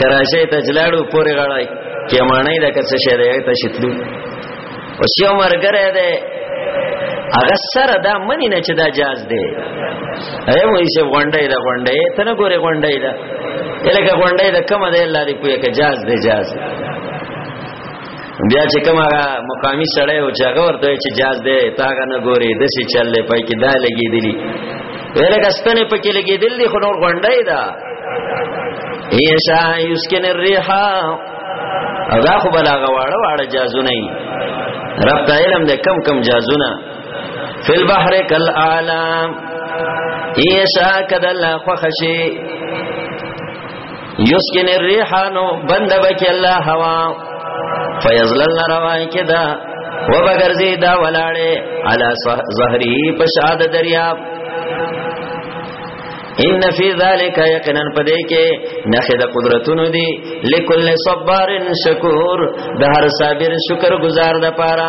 کراچۍ ته جلاړو پورې غړای کې مانای د کڅ شه دی ته شتلو اوس یو مرګره دی هغه سره دا منی نه چې دا جاز دی اے وای چې غونډه دا غونډه ته نه ګوره غونډه دا الکه غونډه دا کومه ده الله دې کوی که جاز دی جاز دی بیا چې کوم هغه مقامی سړی او چې هغه ورته چې جاز دی تا هغه نه ګوري د سې چل دی پای کې دا لګي دي ورګه ستنه پکې لګي دي خو نور غونډای دا ایشا یسکن الريح او دا خو بلاغه واړه واړه جازونه ای رب ته علم دې کم کم جازونه فل بحر کل عالم ایشا کدل خوخشی یسکن الریحانو بند بکی الله هوا فیزللنا روان کدا و بگرزی دا ولاړې علا زهری پشاد دریاب ان فی ذلک یقینا پدې کې نخې د قدرتونو دی لکل صبر شکور د هر صابر شکر گزار د پاره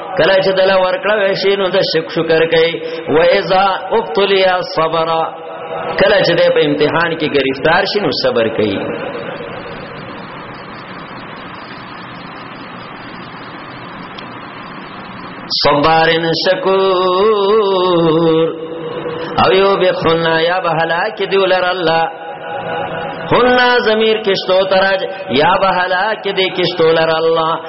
کله چې دلا ورکړه وشي نو د شک شکر کوي و اذا ابتلیا صبر کله چې د په امتحان کې گرفتار شي نو صبر کوي صبارن شکور او یو به خنا یا به هلاک دی ولر الله خنا ضمیر کشتو تراج یا به هلاک دی کشتو لر الله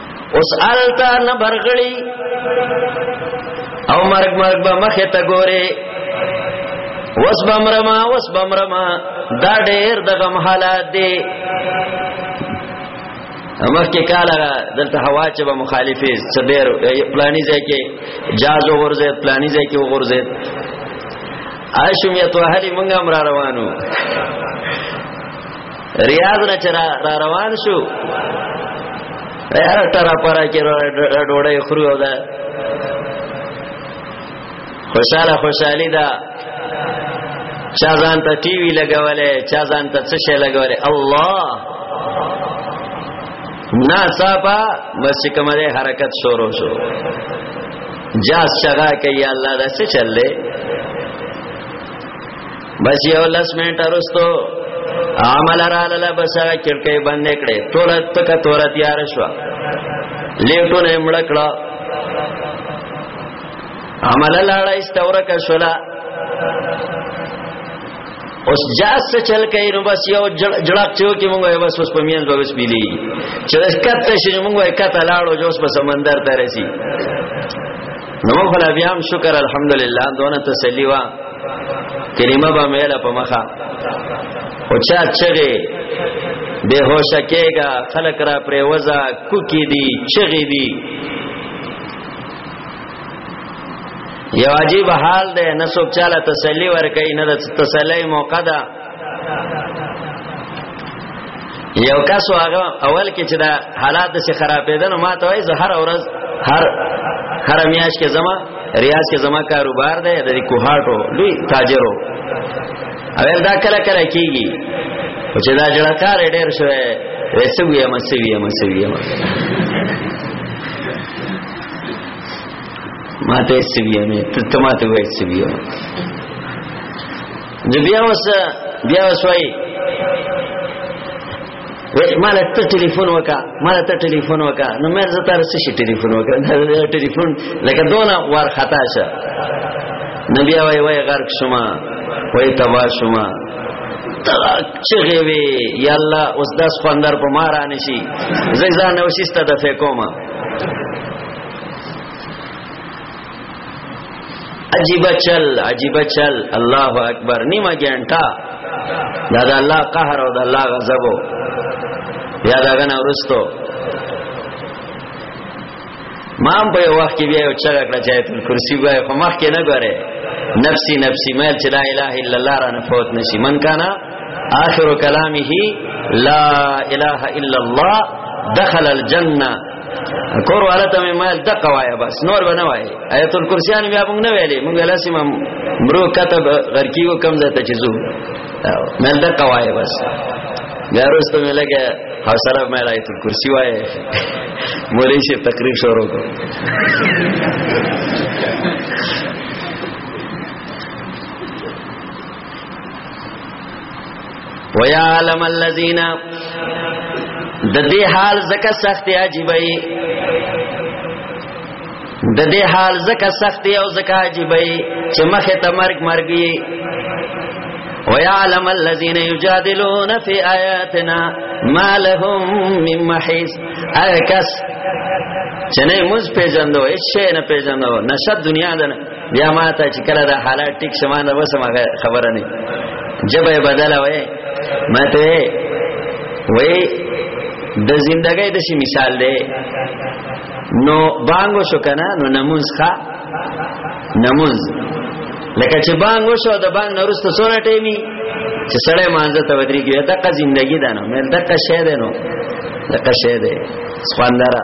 اوس آلتا نه برغړی او مرګ مرګ به مخه ته ګوره وس بمرما وس بمرما دا ډېر د غم حالات دی امر کې کاله دلته هوا چې به مخالفه سبیر پلاني ځای کې جاز وغورځي پلاني ځای کې وغورځي عاشمیت وهلی مونږه امر روانو ریاض نه چر را روان شو یاره تر پرا کې ډوړې خرو او دا خوشاله خوشالي دا چا ځان ته ټي وي لګولې چا ځان ته څه شي لګولې الله نا صاحبا بس کومه حرکت شروع شو جاس شغا کوي الله دا څه چللې بس یو لس منټه رستو عمل را لاله بس کړکې بندې کړې تور تک تور تیار شو لیټو نه مړ کړه عمل لاړه استور کا شولا اوس جاس څه چل کوي نو بس یو جړق چو کې مونږه بس اوس په میان به بس پیلي چې کته شي مونږه کته لاړو جو اوس په سمندر ته رسی نو خلا بیا هم شکر الحمدلله دونه تسلی وا کریمه با میلا په مخه او چا چغه به هوش کېګا خلق را پرې وزا کوکی دی چغې دی یو عجیب حال ده نه څوک چاله تسلی ور کوي نه تسلی موقع ده یو کس هغه اول کې چې دا حالات سي خرابېدل ما ته وایي زه هر ورځ هر هر میاش کې زما ریاض کې زما کاروبار دی د کوهاټو لوی تاجرو اول دا کله کله کیږي او چې دا جړه کار ډېر شوی وسوي ما سوي ما سوي ما ما ته سوي مې ته ما ته وایي سوي نو بیا وس بیا وس وای وې مال ته ټلیفون وکا مال ته ټلیفون وکا نو مې زه تر څه شي ټلیفون وکړ دا ټلیفون لکه دونه ور خطا شه نبی وای وای غرق شما وای تبا شما چغه وی یا الله اوس داس خوندر په مارا نشي زې ځان اوسسته د فکوما عجیب چل عجیب چل الله اکبر نیمه ګنټه دا د الله قهر او د الله غضب یا دا غنه ورستو ما هم په وخت کې بیا یو چا کړه چې تل کرسی وای خو مخ کې نه غره نفسي نفسي مې چې لا اله الا الله را نه فوت نشي من کانا اخر کلامه لا اله الا الله دخل الجنه کور والا ته مې مال د قوایا بس نور به نه وای آیت الکرسیان بیا موږ نه ویلې موږ لاسیم مرو کتب غرکیو کم زته چیزو مال د قوایا بس بیا وروسته مې لګه حوصله مې آیت الکرسی وای مولوی شیخ تقریر شروع کو ويعلم الذين د دې حال زکه سخت عجیبای د دې حال زکه سخت او زکه عجیبای چې مخه ته مرګ مرګي ويعلم الذين يجادلون في آياتنا ما لهم من محيص اکس چنه موږ پیژندو هیڅ نه پیژندو نشه دنیا ده بیا ما ته چې کله دا حالات ټیک شمان نه وسم خبره نه جبه بدل وای ما ته وای د زندګۍ د شي مثال دی نو بانګو شو کنه نو نمونز ښا نمونز لکه چې بانګو شو د بانګ نورسته سونه ټیمی چې سړی مانځه ته ودرېږي دا کا زندګی ده نو مې دا کا شه ده نو دا کا شه ده سخواندره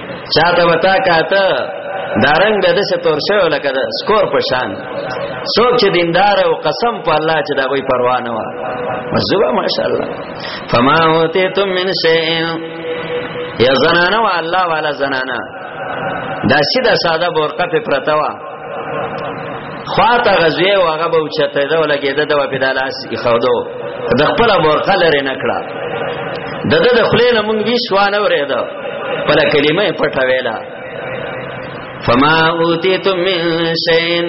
چاته وتا کاته دارنګ به د ستور شو لکه د سکور پشان څوک چې دیندار او قسم په الله چې دا وی پروا نه و مزوبه ماشاءالله فما هوته تم من شیء یا زنانه و الله والا زنانه دا سیده ساده برقه په پرتاوه خواته غزوی او هغه به چته دا ولګیده دا په دالاس خودو د خپل برقه لري نکړه د د د خلینو مونږ ویشوانه ورېده پر کلمه پټه ویلا فما اوتیتم من شین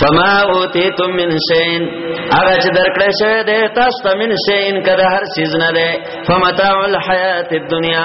فما اوتیتم من شین هغه چې درکړې شوی دی تاسو ته من شین کده هر چیز نه دی فمتاع الحیات الدنیا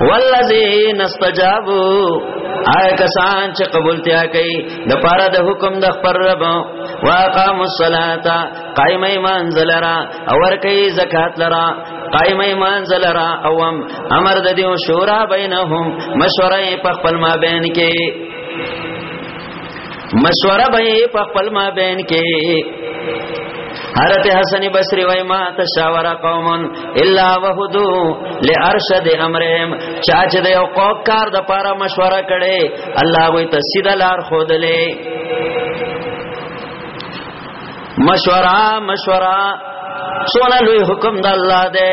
والذین استجابوا آیا کسان چې قبولتیا کوي د پاره د حکم د خبر رب واقام الصلاۃ قائم ایمان زلرا اور کوي زکات لرا قائم ایمان زلرا اوم امر د دیو شورا بینهم مشوره په خپل ما بین کې مشوره به په خپل ما بین کې حضرت حسن بصری وای ما تشاور قوم الا وحدو لارشد امرهم چا چې د یو قوم کار د پاره مشوره کړي الله وي ته سیده لار خودلې مشوره مشوره سونه لوی حکم د الله دی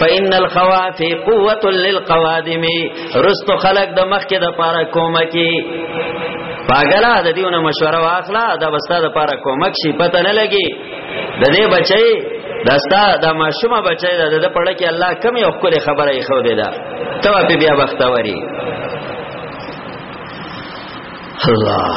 فإن الخوافي قوة للقوادم رست خلق د مخ کې د پاره کومه کې پاګلا د دیونه مشوره واخلا دا بستا د پاره کومک شي پته نه لګي د دې بچي دستا د ماشومه بچي د د پړه کې الله کم یو خپل خبره یې خو دی دا ته په بیا بختوري الله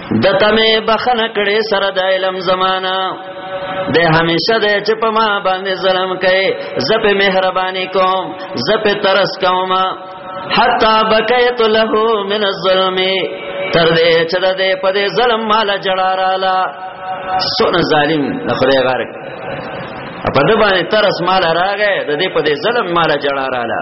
دته مې بخنه کړې سره د علم زمانہ د همیشه د چې په ما باندې ظلم کوي زپ مهرباني کوم زپ ترس کوم حتا بکیت له من الظلم تر دې چې د دې په دې ظلم مال جړا رااله سونه ظالم نه خدای غارک په دې باندې ترس مال راغې د دې په دې ظلم مال جړا رااله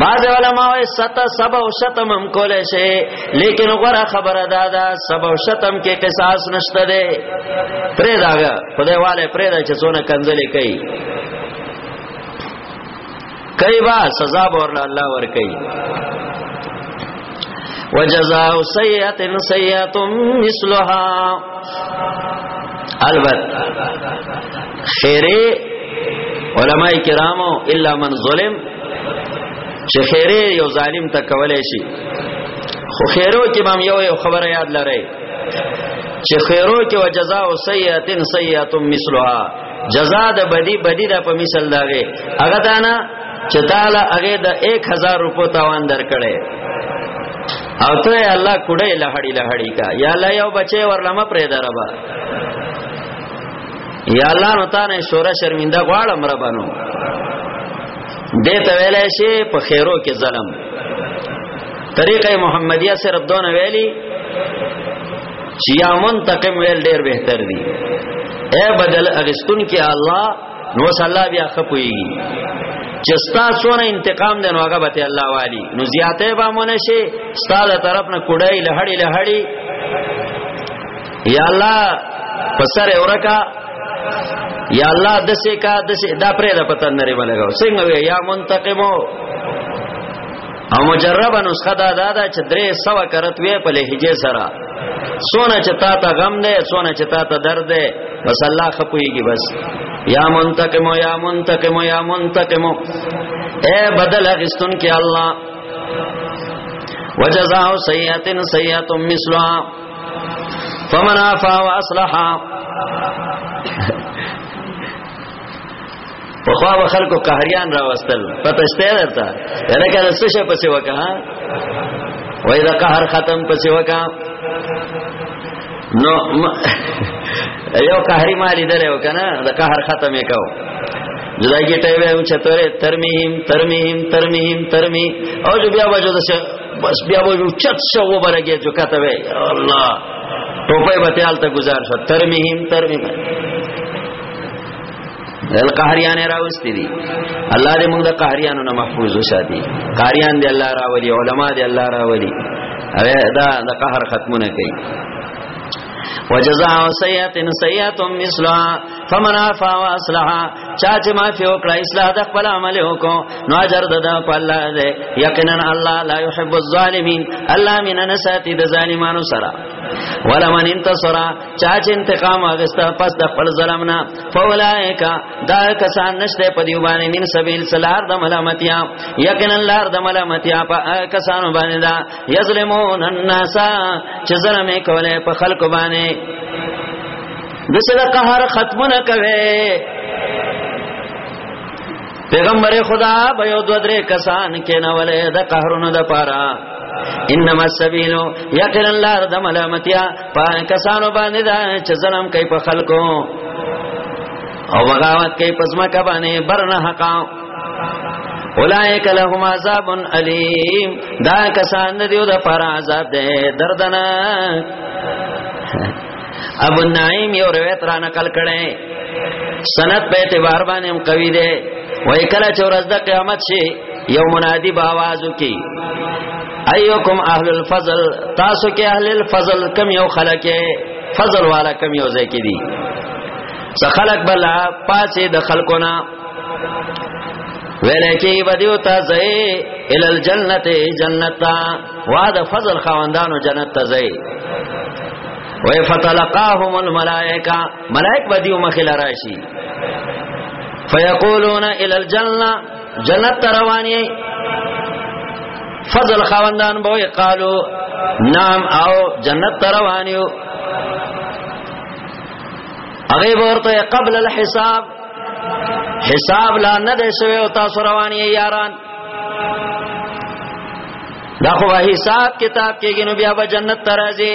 بعض علماء وی ستا سب او شتم هم کولای شي لیکن غره خبره دا ده سب او شتم کې قصاص نشته ده پرې داګه خدای والے پرې دا چې څونه کنځلې کوي کوي با سزا به ورله الله ور کوي وجزاء سیئه سیئه مثلها البت خیره علماء کرامو الا من ظلم چې خیره یو ظالم ته کولای شي خو خیرو کې بام یو یو خبره یاد لرئ چې خیرو کې وجزاء سیئه سیئه مثلها جزاء د بدی بدی د په مثال داغه هغه دانا چې تعالی هغه د 1000 روپو تاوان درکړي او ته الله کډه لهړی لهړی کا یا الله یو بچي ورلمه پرې دربا یا الله نو تانه شورا شرمنده غواړم ربانو دې ته ویلې شي په خیرو کې ظلم طریقه محمدیه صرف دونه ویلي چې یا منتقم ویل ډیر بهتر دی اے بدل اغستون کې الله نو صلی الله بیا خپويږي چې ستا څونه انتقام دی نو هغه به ته الله والی نو زیاته به مونږ شي ستا له طرف نه کډای لهړی لهړی یا الله پسر اورکا یا الله دسه کا دسه دا پرې دا پتن نری ولګاو څنګه وی یا منتقمو او مجربه نسخه دا دا دا چې درې سو کرت وی په لهجه سره سونه چې تا ته غم دی سونه چې تا ته درد دی بس الله خپويږي بس یا منتقم یا منتقم یا منتقم اے بدل غستون کې الله وجزاء سیئه سیئه مثلها فمن عفا واصلح په خوا به خلکو قهریان راوستل پته شته درته لکه د څه شي پسې وکا وای دا قهر ختم پسې وکا نو یو قهری مالی درو کنه دا قهر ختم یې کاو جدا کی ټای به چتره ترمیم ترمیم ترمیم ترمی او جو بیا وجو دشه بس بیا وجو چت شو وبرګه جو کته وی الله ټوپه به تیال ته گزار شو ترمیم ترمیم دل قهریان راوستي دي الله دې موږ د قهریانو نه محفوظ وساتي قهریان دې الله راولي علما دې الله راولي اوه دا د قهر ختمونه کوي وجزاء سیئه سیئه مثلها فمن عفا واصلح چا چې معافي وکړه اصلاح د خپل عمل وکړو نو اجر د په الله دی یقینا الله لا يحب الظالمین الله من نساتی د ظالمانو سره ولمن انتصر چا چې انتقام اغستا پس د خپل ظلم نه فولائک دا کسان نشته په دی باندې من سبیل سلار د ملامتیا یقینا لار د ملامتیا په کسانو باندې دا یظلمون الناس چې ظلم کوي په خلکو باندې د څه د قهر ختمونه کوي پیغمبر خدا به یو دو درې کسان کې نه ولې د قهرونو د پاره انما السبيل يقل الله د ملامتیا په کسانو باندې دا چې ظلم کوي په خلکو او بغاوت کوي په ځمکه باندې برنه حقا اولائک لهم عذاب علیم دا کسان دیو د پر عذاب ده دردناک ابو نعیم یو روایت را نقل کړي سند په اعتبار باندې هم قوی ده وای کله چې ورځ د قیامت شي یو منادی باوازو کی ايکم اهل الفضل تاسو کې اهل الفضل کم یو خلک فضل والا کم یو ځای کې دي څ خلک بلا پاسې د خلکونه ویلې کې بدیو ته ځای ال الجنت جنت وا د فضل خواندانو جنت ته ځای وې فتلقاهم الملائکه ملائک بدیو مخې لراشي فیقولون ال الجنه جنت رواني فضل خواندان به قالو نام او جنت روانيو هغه ورته قبل الحساب حساب لا نه دی شوی او تاسو رواني یاران دا خو حساب کتاب کېږي نو بیا به جنت ته راځي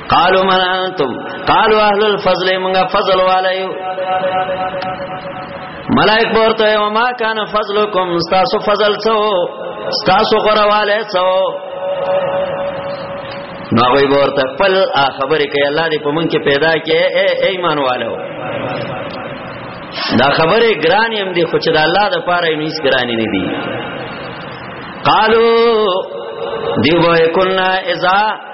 قالوا من انتم قالوا اهل الفضل من فضل والایو ملائک ورته او ما کان فضلکم تاسو فضل څو تاسو غرواله څو نو وی ورته خپل خبرې کوي الله دې په مونږ کې پیدا کې اے ایمان والو دا خبره ګرانی هم دي خو چې د الله د پاره یې هیڅ ګرانی نه دي قالو دیو وای کنا اذا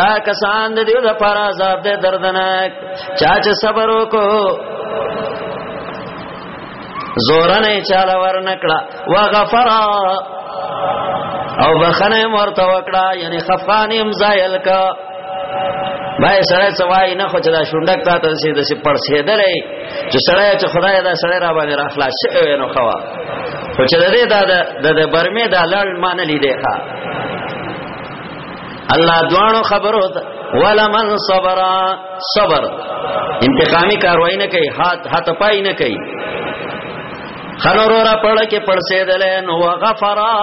دا کسان د دې لپاره عذاب ده دردناک چا چې صبر وکړو زورن چاله ورنکړه وغفر او بخنه مرته وکړه یعنی خفقان هم زایل کا بای سره سوای نه خو چې دا شونډک تا ته سي د سي پړسېدلې چې سره چې خدای دا سره را باندې را خلاص شوی نو خوا خو چې د دې دا د برمه دا لړ مان لیدې ښا الله دوانو خبرو ته ولمن صبر صبر انتقامی کاروایی نه کوي هات هات پای نه کوي خنورو را پړ کې پړسې دلې نو غفرا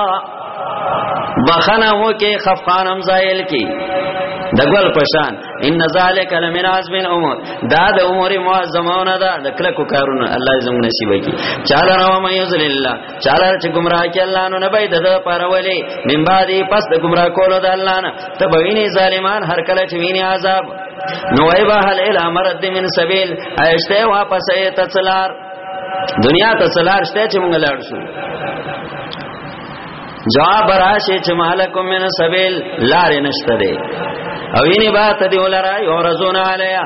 بخنه مو کې خفقانم زایل کې دګل پشان ان ذالک لمن عزم الامور دا د امور معظمونه ده د کلکو کارونه الله زموږ نصیب کی چاله راو مې ذل الله چاله چې گمراه کې الله نو نه بيد د پرولې من بعد پس د گمراه کولو د الله نه ته بوینه ظالمان هر کله چې ویني عذاب نو ای به هل اله مرد من سبیل ایشته واپس ایت څلار دنیا ته څلار شته چې موږ لاړ شو جواب راشه چې مالکم من سبیل لار نشته دی او یني با ته دی ولرای او رزون علیا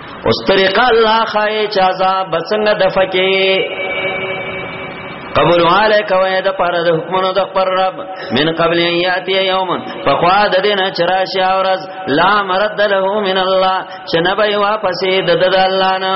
اوس طریقه الله خای چې عذاب بسنګ د فکې قبول علی کوي د پر د حکمونو د پر رب من قبل یاتی یوم فقوا د دینه چرش اورز لا مرد له من الله چې نه به واپسې د د الله نه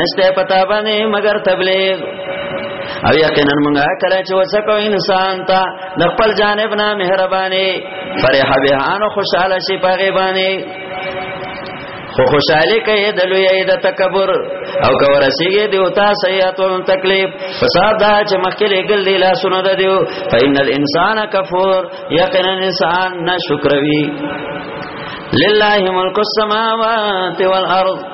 نشته پتا باندې مگر تبلیغ او یقینا موږ کله چې وسکو انسان ته د خپل جانب نه مهرباني فرح بهانو خوشاله شي پاګې باندې خو خوشاله کوي د لوی د تکبر او کو رسیږي دی او تاسو یې ته تکلیف فساد دا چې مخکې لګل دی لا سن د دیو فإن الانسان کفور یقینا انسان نشکروي لله ملک السماوات والارض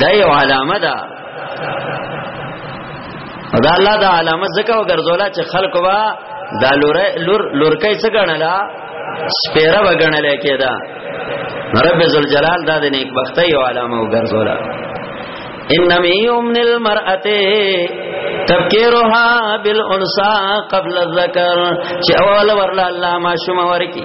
دا یو علامه ده دا الله دا علامه زکه وګرځولا چې خلق وا دا لور لور لورکې څه غنلا سپیره وګڼل کېدا رب ذل جلال دا د نیک بخته یو علامه وګرځولا انم یمن المرأه تفکیرها بالانثى قبل الذکر چې اول ورلا الله ما شوم ورکی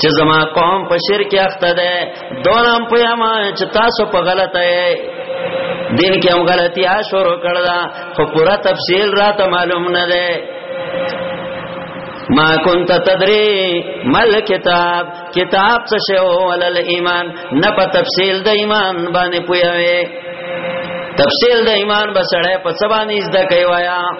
چې زما قوم په شرک اخته ده دورم په یما چې تاسو په غلطه یې دین کې هم غلطي ها شروع کړل خو پورا تفصیل را ته معلوم نه ده ما كنت تدري مل کتاب کتاب څه شی ولل ایمان نه په تفصیل د ایمان باندې پوي تفصیل د ایمان بسړې په سبا نيز د کوي وایا